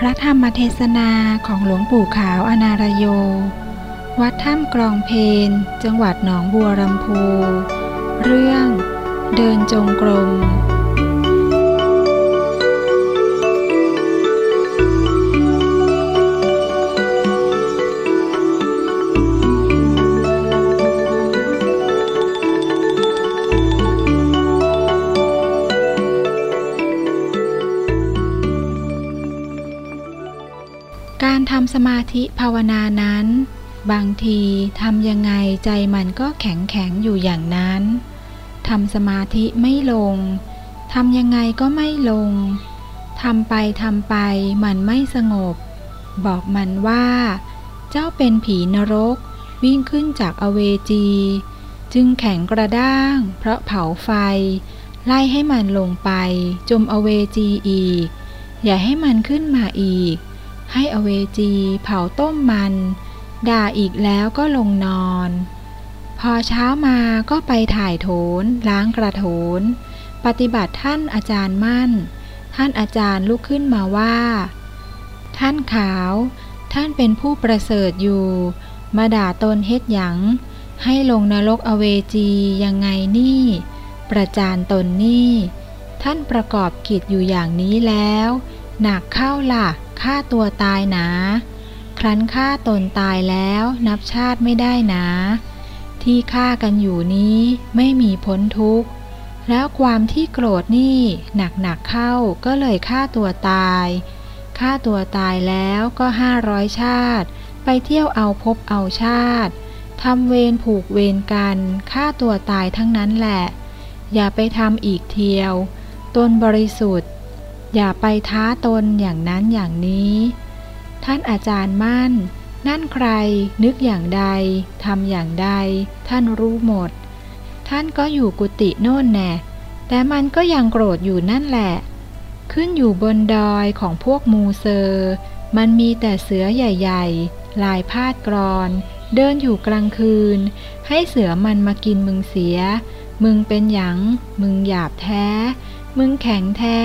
พระธรรมเทศนาของหลวงปู่ขาวอนารโย วัดถ้ำกรองเพนจังหวัดหนองบัวลำพู เรื่อง เดินจงกรม มาธิภาวนานั้น บางทีทำยังไงใจมันก็แข็งแข็งอยู่อย่างนั้นทำสมาธิไม่ลงทำยังไงก็ไม่ลง ทำไปทำไปมันไม่สงบ บอกมันว่า เจ้าเป็นผีนรก วิ่งขึ้นจากอเวจี จึงแข็งกระด้าง เพราะเผาไฟ ไล่ให้มันลงไป จมอเวจีอีก อย่าให้มันขึ้นมาอีก ให้อเวจีเผาต้มมัน ด่าอีกแล้วก็ลงนอน พอเช้ามาก็ไปถ่ายโถน ล้างกระโถน ปฏิบัติท่านอาจารย์มั่น ท่านอาจารย์ลุกขึ้นมาว่า ท่านขาว ท่านเป็นผู้ประเสริฐอยู่ มาด่าตนเฮ็ดหยัง ให้ลงนรกอเวจียังไงนี่ ประจานตนนี่ ท่านประกอบกิจอยู่อย่างนี้แล้ว หนักเข้าล่ะฆ่าตัวตายนะ ครั้นฆ่าตนตายแล้วนับชาติไม่ได้นะ ที่ฆ่ากันอยู่นี้ไม่มีพ้นทุกข์ แล้วความที่โกรธนี่หนักหนักเข้าก็เลยฆ่าตัวตายฆ่าตัวตายแล้วก็ห้าร้อยชาติ ไปเที่ยวเอาพบเอาชาติทำเวรผูกเวรกันฆ่าตัวตายทั้งนั้นแหละ อย่าไปทำอีกเที่ยว ตนบริสุทธิ์ อย่าไปท้าตนอย่างนั้นอย่างนี้ ท่านอาจารย์มั่น นั่นใครนึกอย่างใดทำอย่างใด ท่านรู้หมด ท่านก็อยู่กุฏิโน่นแน่แต่มันก็ยังโกรธอยู่นั่นแหละ ขึ้นอยู่บนดอยของพวกมูเซอร์ มันมีแต่เสือใหญ่ๆ ลายพาดกรอน เดินอยู่กลางคืน ให้เสือมันมากินมึงเสีย มึงเป็นหยัง มึงหยาบแท้ มึงแข็งแท้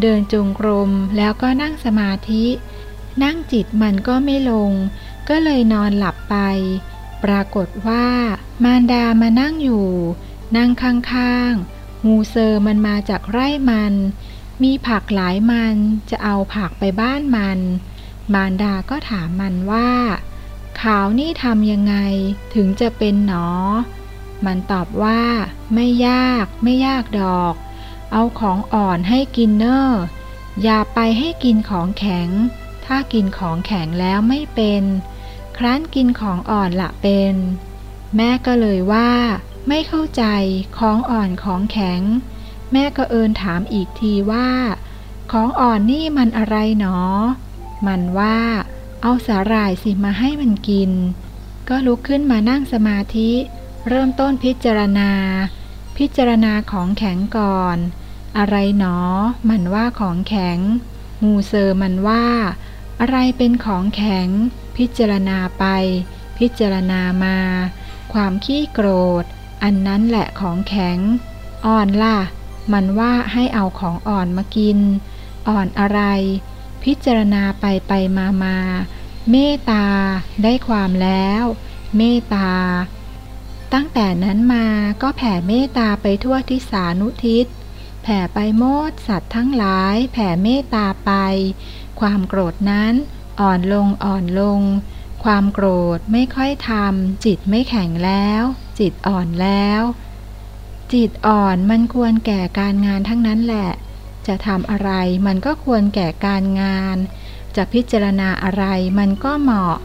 เดินจงกรมแล้วก็นั่งสมาธิ นั่งจิตมันก็ไม่ลง ก็เลยนอนหลับไป ปรากฏว่ามารดามานั่งอยู่ นั่งข้างๆ งูเซอร์มันมาจากไร่มัน มีผักหลายมันจะเอาผักไปบ้านมัน มารดาก็ถามมันว่า ขาวนี่ทำยังไงถึงจะเป็นหนอ มันตอบว่า ไม่ยากไม่ยากดอก เอาของอ่อนให้กินเนอร์อย่าไปให้กินของแข็ง ถ้ากินของแข็งแล้วไม่เป็น ครั้นกินของอ่อนละเป็น แม่ก็เลยว่า ไม่เข้าใจของอ่อนของแข็ง แม่ก็เอินถามอีกทีว่า ของอ่อนนี่มันอะไรหนอ มันว่า เอาสาหร่ายสิมาให้มันกิน ก็ลุกขึ้นมานั่งสมาธิ เริ่มต้นพิจารณา พิจารณาของแข็งก่อน อะไรหนอ มันว่าของแข็ง งูเซอร์มันว่า อะไรเป็นของแข็ง พิจารณาไป พิจารณามา ความขี้โกรธ อันนั้นแหละของแข็ง อ่อนล่ะ มันว่าให้เอาของอ่อนมากิน อ่อนอะไร พิจารณาไปไปมามา เมตตา ได้ความแล้ว เมตตา ตั้งแต่นั้นมาก็แผ่เมตตาไปทั่วทิศานุทิศ แผ่ไปโมดสัตว์ทั้งหลาย แผ่เมตตาไป ความโกรธนั้นอ่อนลงอ่อนลง ความโกรธไม่ค่อยทำจิตไม่แข็งแล้ว จิตอ่อนแล้ว จิตอ่อนมันควรแก่การงานทั้งนั้นแหละ จะทำอะไรมันก็ควรแก่การงาน จะพิจารณาอะไรมันก็เหมาะ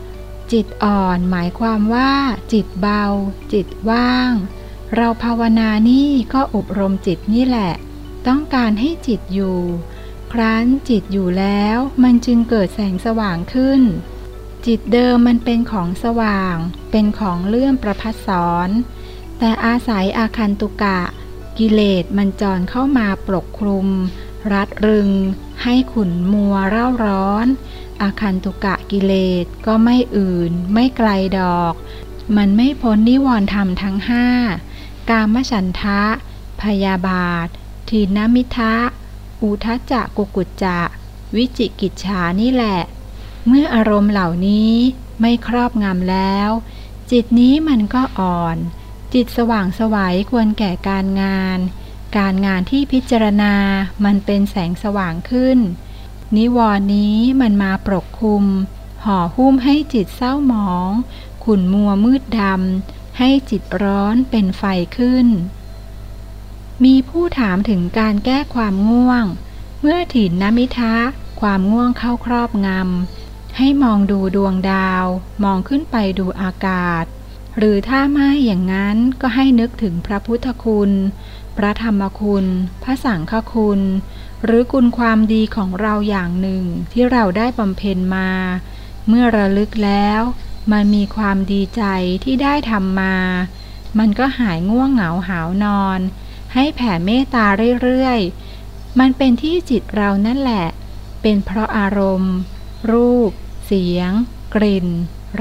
จิตอ่อนหมายความว่า จิตเบา จิตว่าง เราภาวนานี่ก็อบรมจิตนี่แหละ ต้องการให้จิตอยู่ ครั้นจิตอยู่แล้วมันจึงเกิดแสงสว่างขึ้น จิตเดิมมันเป็นของสว่าง เป็นของเลื่อมประพัดสอนแต่อาศัยอาคันตุกะ กิเลสมันจรเข้ามาปกคลุม รัดรึง ให้ขุนมัวเร่าร้อน อาคันตุกะกิเลสก็ไม่อื่น ไม่ไกลดอก มันไม่พ้นนิวรณ์ธรรมทั้งห้ากามฉันทะ พยาบาท ทีนมิทะ อุทจจะกุกุจจะ วิจิกิจฉานี่แหละ เมื่ออารมณ์เหล่านี้ไม่ครอบงำแล้ว จิตนี้มันก็อ่อน จิตสว่างสวัยควรแก่การงาน การงานที่พิจารณามันเป็นแสงสว่างขึ้น นิวรณ์นี้มันมาปกคลุม ห่อหุ้มให้จิตเศร้าหมอง ขุ่นมัวมืดดำ ให้จิตร้อนเป็นไฟขึ้น มีผู้ถามถึงการแก้ความง่วง เมื่อถินนมิทะ ความง่วงเข้าครอบงำให้มองดูดวงดาว มองขึ้นไปดูอากาศ หรือถ้าไม่อย่างนั้นก็ให้นึกถึงพระพุทธคุณ พระธรรมคุณ พระสังฆคุณ หรือคุณความดีของเราอย่างหนึ่งที่เราได้บำเพ็ญมา เมื่อระลึกแล้ว มันมีความดีใจที่ได้ทำมา มันก็หายง่วงเหงาหาวนอน ให้แผ่เมตตาเรื่อยๆ มันเป็นที่จิตเรานั่นแหละ เป็นเพราะอารมณ์ รูป เสียง กลิ่น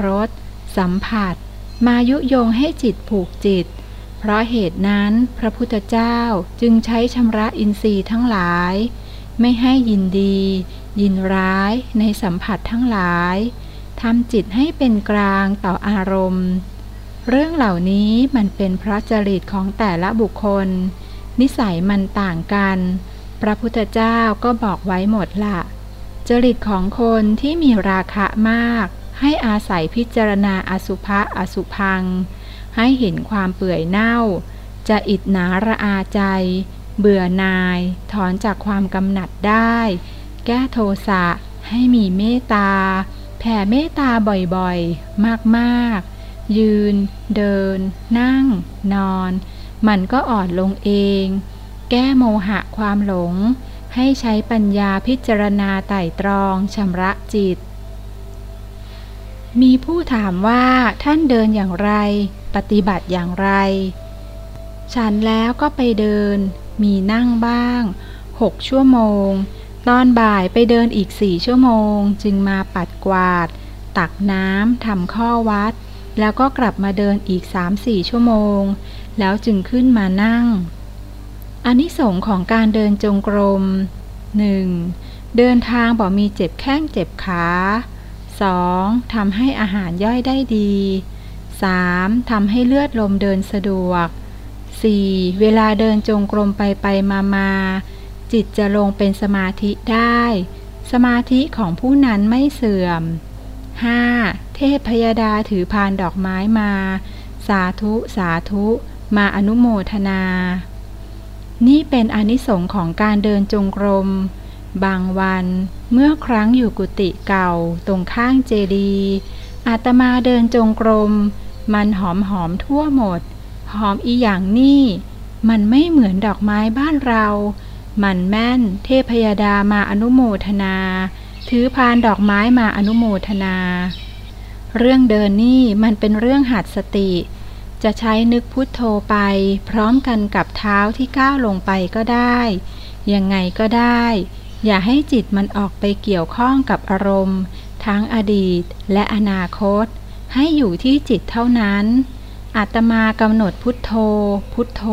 รส สัมผัส มายุโยงให้จิตผูกจิต เพราะเหตุนั้นพระพุทธเจ้าจึงใช้ชำระอินทรีย์ทั้งหลาย ไม่ให้ยินดี ยินร้ายในสัมผัสทั้งหลายทำจิตให้เป็นกลางต่ออารมณ์ เรื่องเหล่านี้มันเป็นเพราะจริตของแต่ละบุคคล นิสัยมันต่างกัน พระพุทธเจ้าก็บอกไว้หมดละจริตของคนที่มีราคะมาก ให้อาศัยพิจารณาอสุภะอสุพัง ให้เห็นความเปื่อยเน่า จะอิดหนาระอาใจ เบื่อนาย ถอนจากความกำหนัดได้ แก้โทสะให้มีเมตตา แผ่เมตตาบ่อยๆ มากๆ ยืน เดิน นั่ง นอน มันก็อ่อนลงเอง แก้โมหะความหลง ให้ใช้ปัญญาพิจารณาไต่ตรองชำระจิต มีผู้ถามว่าท่านเดินอย่างไร ปฏิบัติอย่างไร ฉันแล้วก็ไปเดิน มีนั่งบ้างหกชั่วโมง ตอนบ่ายไปเดินอีกสี่ชั่วโมง จึงมาปัดกวาด ตักน้ำทำข้อวัด แล้วก็กลับมาเดินอีกสามสี่ชั่วโมง แล้วจึงขึ้นมานั่งอานิสงส์ของการเดินจงกรม 1. เดินทางบอมีเจ็บแข้งเจ็บขา 2. ทำให้อาหารย่อยได้ดี 3. ทำให้เลือดลมเดินสะดวก 4. เวลาเดินจงกรมไปไปมามาจิตจะลงเป็นสมาธิได้ สมาธิของผู้นั้นไม่เสื่อม 5. เทพพยดาถือพานดอกไม้มา สาธุสาธุ มาอนุโมทนา นี่เป็นอนิสงค์ของการเดินจงกรม บางวันเมื่อครั้งอยู่กุฏิเก่าตรงข้างเจดีย์อาตมาเดินจงกรม มันหอมหอมทั่วหมด หอมอีอย่างนี่ มันไม่เหมือนดอกไม้บ้านเรา มันแม่นเทพยดามาอนุโมทนา ถือพานดอกไม้มาอนุโมทนา เรื่องเดินนี่มันเป็นเรื่องหัดสติ จะใช้นึกพุทโธไป พร้อมกันกับเท้าที่ก้าวลงไปก็ได้ ยังไงก็ได้ อย่าให้จิตมันออกไปเกี่ยวข้องกับอารมณ์ ทั้งอดีตและอนาคต ให้อยู่ที่จิตเท่านั้นอาตมากำหนดพุทโธ พุทโธ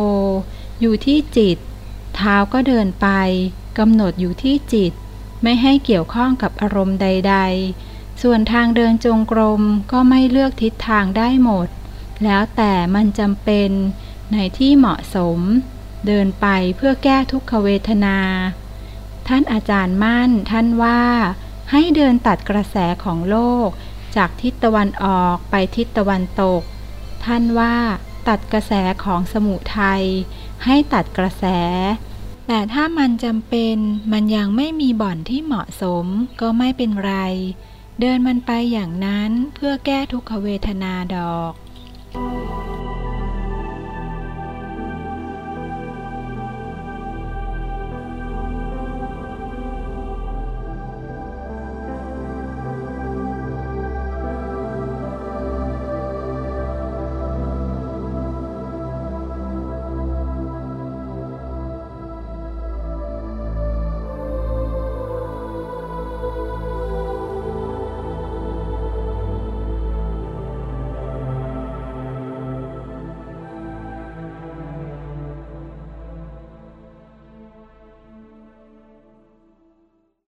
อยู่ที่จิต เท้าก็เดินไปกำหนดอยู่ที่จิต ไม่ให้เกี่ยวข้องกับอารมณ์ใด ๆ ส่วนทางเดินจงกรมก็ไม่เลือกทิศทางได้หมด แล้วแต่มันจำเป็นในที่เหมาะสม เดินไปเพื่อแก้ทุกขเวทนา ท่านอาจารย์มั่นท่านว่าให้เดินตัดกระแสของโลก จากทิศตะวันออกไปทิศตะวันตก ท่านว่าตัดกระแสของสมุทัยให้ตัดกระแส แต่ถ้ามันจำเป็นมันยังไม่มีบ่อนที่เหมาะสมก็ไม่เป็นไร เดินมันไปอย่างนั้นเพื่อแก้ทุกขเวทนาดอก